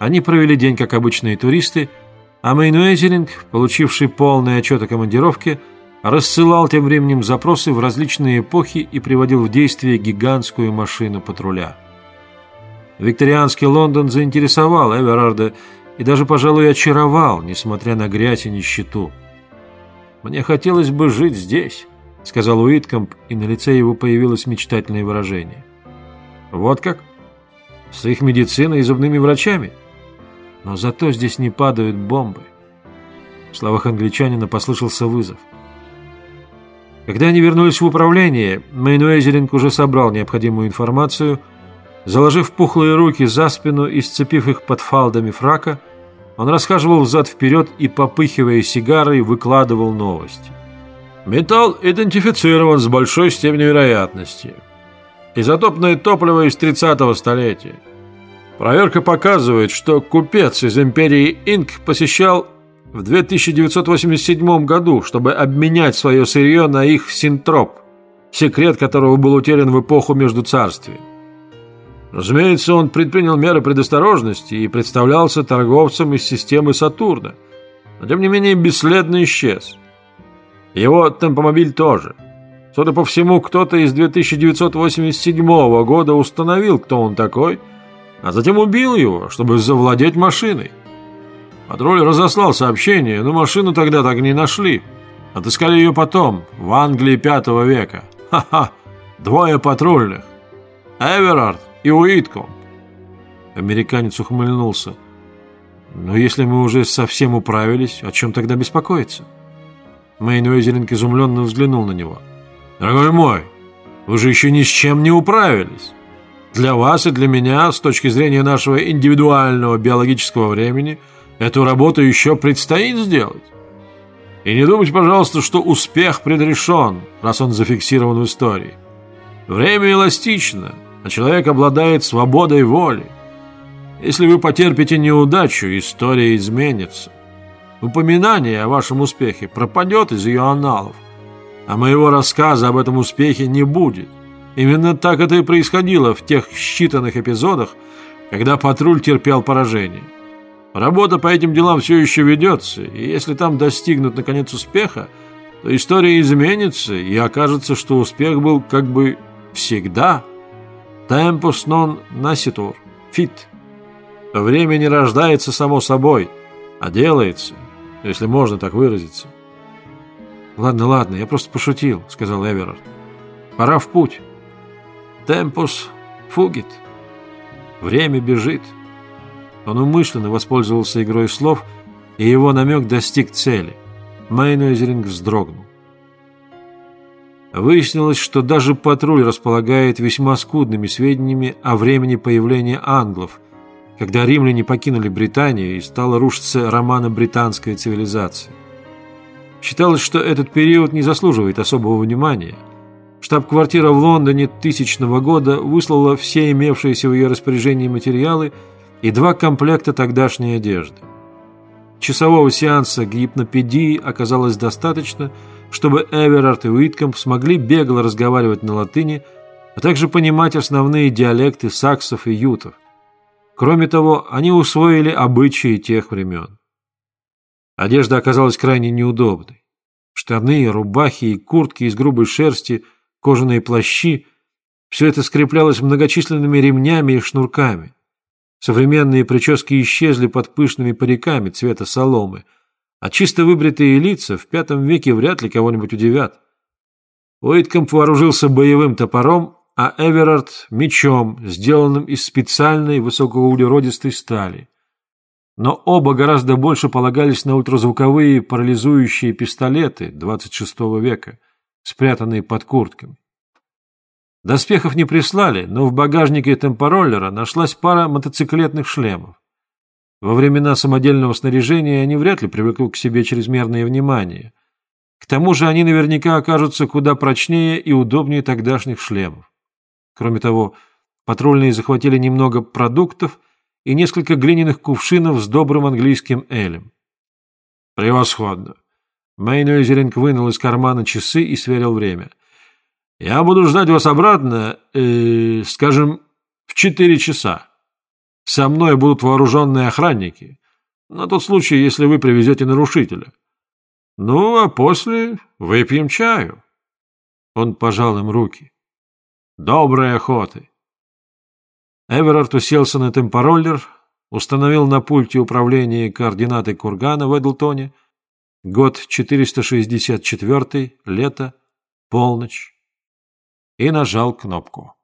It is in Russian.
Они провели день, как обычные туристы, а Мейнуэзеринг, получивший полный отчет о командировке, рассылал тем временем запросы в различные эпохи и приводил в действие гигантскую машину патруля. Викторианский Лондон заинтересовал Эверарда и даже, пожалуй, очаровал, несмотря на грязь и нищету. «Мне хотелось бы жить здесь», — сказал Уиткомп, и на лице его появилось мечтательное выражение. «Вот как? С их медициной и зубными врачами? Но зато здесь не падают бомбы». В словах англичанина послышался вызов. Когда они вернулись в управление, Мейнуэзеринг уже собрал необходимую информацию. Заложив пухлые руки за спину и сцепив их под фалдами фрака, он расхаживал взад-вперед и, попыхивая сигарой, выкладывал новости. Металл идентифицирован с большой степенью вероятности. Изотопное топливо из 30-го столетия. Проверка показывает, что купец из империи Инк посещал в 2987 году, чтобы обменять свое сырье на их синтроп, секрет которого был утерян в эпоху между царствий. Разумеется, он предпринял меры предосторожности и представлялся торговцем из системы Сатурна, но тем не менее бесследно исчез. Его темпомобиль тоже. Судя по всему, кто-то из 2987 года установил, кто он такой, а затем убил его, чтобы завладеть машиной. Патруль разослал сообщение, но машину тогда так и не нашли. Отыскали ее потом, в Англии пятого века. Ха-ха, двое патрульных. Эверард и Уитком. Американец ухмыльнулся. Но если мы уже совсем управились, о чем тогда беспокоиться? Мэйн Уэзеринг изумленно взглянул на него. «Дорогой мой, вы же еще ни с чем не управились. Для вас и для меня, с точки зрения нашего индивидуального биологического времени, эту работу еще предстоит сделать. И не думайте, пожалуйста, что успех предрешен, раз он зафиксирован в истории. Время эластично, а человек обладает свободой воли. Если вы потерпите неудачу, история изменится. Упоминание о вашем успехе пропадет из ее аналов, а моего рассказа об этом успехе не будет. Именно так это и происходило в тех считанных эпизодах, когда патруль терпел поражение. Работа по этим делам все еще ведется, и если там достигнут наконец успеха, то история изменится, и окажется, что успех был как бы всегда. Tempus non nascitur, fit. Время не рождается само собой, а делается – если можно так выразиться. «Ладно, ладно, я просто пошутил», — сказал Эверард. «Пора в путь. Темпус фугит. Время бежит». Он умышленно воспользовался игрой слов, и его намек достиг цели. Майнуэзеринг вздрогнул. Выяснилось, что даже патруль располагает весьма скудными сведениями о времени появления англов – когда римляне покинули Британию и стала рушиться романо-британская цивилизация. Считалось, что этот период не заслуживает особого внимания. Штаб-квартира в Лондоне тысячного года выслала все имевшиеся в ее распоряжении материалы и два комплекта тогдашней одежды. Часового сеанса гипнопедии оказалось достаточно, чтобы Эверард и Уиткомп смогли бегло разговаривать на латыни, а также понимать основные диалекты саксов и ютов. Кроме того, они усвоили обычаи тех времен. Одежда оказалась крайне неудобной. Штаны, рубахи и куртки из грубой шерсти, кожаные плащи – все это скреплялось многочисленными ремнями и шнурками. Современные прически исчезли под пышными париками цвета соломы, а чисто выбритые лица в пятом веке вряд ли кого-нибудь удивят. Уиткомп вооружился боевым топором а Эверард – мечом, сделанным из специальной высокоуглеродистой стали. Но оба гораздо больше полагались на ультразвуковые парализующие пистолеты 26 века, спрятанные под куртками. Доспехов не прислали, но в багажнике темпороллера нашлась пара мотоциклетных шлемов. Во времена самодельного снаряжения они вряд ли привыкли к себе чрезмерное внимание. К тому же они наверняка окажутся куда прочнее и удобнее тогдашних шлемов. Кроме того, патрульные захватили немного продуктов и несколько глиняных кувшинов с добрым английским элем. «Превосходно!» Мейнуэзеринг вынул из кармана часы и сверил время. «Я буду ждать вас обратно, э, скажем, в четыре часа. Со мной будут вооруженные охранники. На тот случай, если вы привезете нарушителя. Ну, а после выпьем чаю. Он пожал им руки. Доброй охоты. Эверард уселся на темпороллер, установил на пульте управления координаты кургана в Эдлтоне, год 464, лето, полночь, и нажал кнопку.